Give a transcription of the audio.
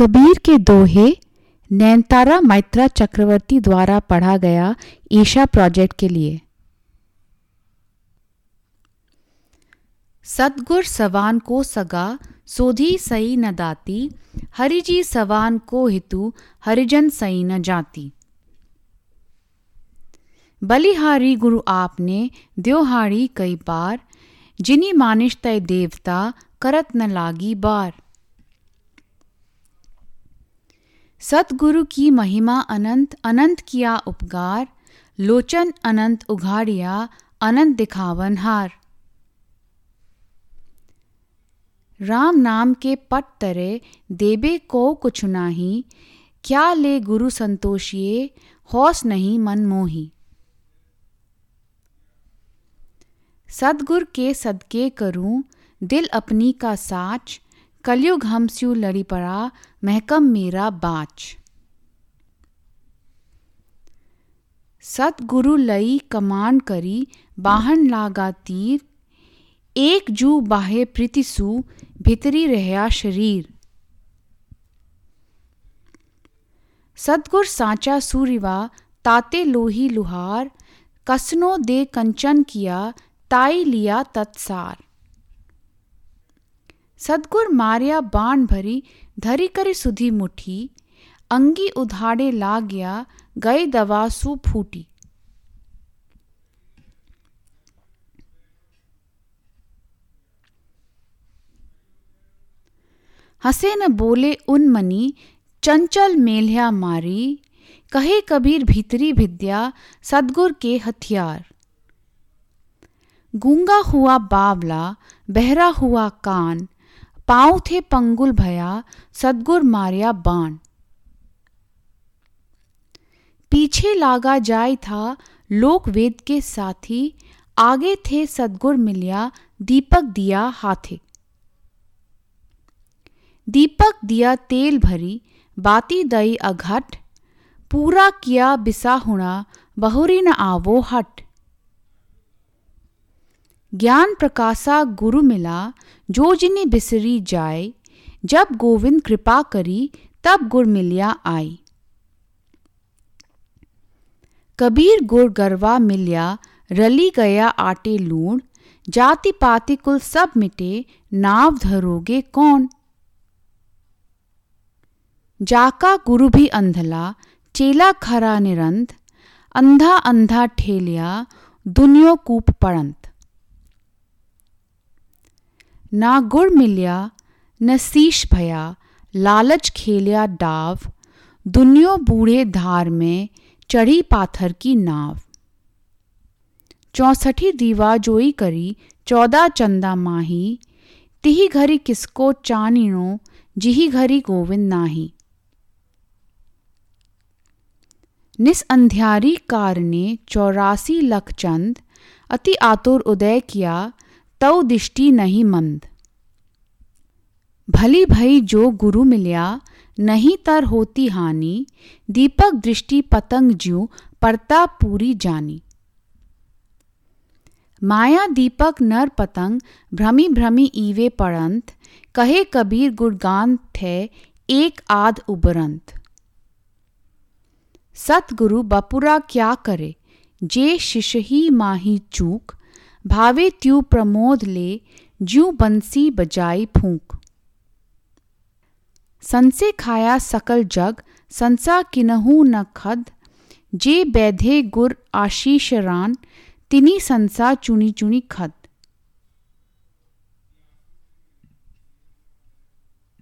कबीर के दोहे नैनतारा मैत्रा चक्रवर्ती द्वारा पढ़ा गया ईशा प्रोजेक्ट के लिए। सतगुर सवान को सगा, सोधी सही न दाती, हरिजी सवान को हितु, हरिजन सही न जाती। बलिहारी गुरु आपने द्योहारी कई बार, जिनी मानिश तय देवता करत न लागी बार। सतगुरु की महिमा अनंत अनंत किया उपकार लोचन अनंत उघाड़िया, अनंत दिखावन हार। राम नाम के पट तरे, देबे को कुछ नाही, क्या ले गुरु संतोषिए हौस नहीं मन मोही। सदगुर के सदके करूँ, दिल अपनी का साच कलयुग हम स्यू लड़ी पड़ा, महकम मेरा बाच। सतगुरु लई कमांड करी, बाहन लागा तीर। एक जू बाहे प्रीतिसु भितरी रहया शरीर। सतगुर साचा सूरिवा ताते लोही लुहार। कसनो दे कंचन किया, ताई लिया तत्सार। सदगुर मारिया बाण भरी धरी करी सुधी मुठी, अंगी उधाड़े ला गया गई दवा सु फूटी। हंसे न बोले उन मनी, चंचल मेल्या मारी, कहे कबीर भीतरी विद्या सदगुर के हथियार। गूँगा हुआ बावला, बहरा हुआ कान पाँव थे पंगुल भया, सदगुर मारिया बाण। पीछे लागा जाय था लोक वेद के साथी, आगे थे सदगुर मिलिया, दीपक दिया हाथे। दीपक दिया तेल भरी, बाती दई अघट, पूरा किया बिसा हुणा, बहुरी न आवो हट। ज्ञान प्रकाशा गुरु मिला, जो जिन्हें बिसरी जाए, जब गोविंद कृपा करी, तब गुर मिलिया आई कबीर गुर गरवा मिलिया, रली गया आटे लूण, जाति पाति कुल सब मिटे, नाव धरोगे कौन? जाका गुरु भी अंधला, चेला खरा निरंत अंधा अंधा ठेलिया, दुनियो कूप पड़ंत। ना गुड़ मिलिया, न शीश भया, लालच खेलिया डाव, दुनियो बूढ़े धार में चढ़ी पाथर की नाव। चौसठी दीवा जोई करी चौदह चंदा माही, तिही घरी किसको चानिणो जिही घरी गोविंद नाही। निस अंध्यारी कार ने चौरासी लख चंद, अति आतुर उदय किया तव दिष्टि नहीं मंद। भली भई जो गुरु मिलिया, नहीं तर होती हानि, दीपक दृष्टि पतंग ज्यू, परता पूरी जानी। माया दीपक नर पतंग, भ्रमी भ्रमी ईवे पड़ंत, कहे कबीर गुणगान थे, एक आध उबरंत। सतगुरु बपुरा क्या करे, जे शिष्य ही माही चूक भावे त्यू प्रमोद ले, ज्यू बंसी बजाई फूंक। संसे खाया सकल जग, संसा किनहू न खद। जे बैधे गुर आशीष रान तिनी संसा चुनी चुनी खद।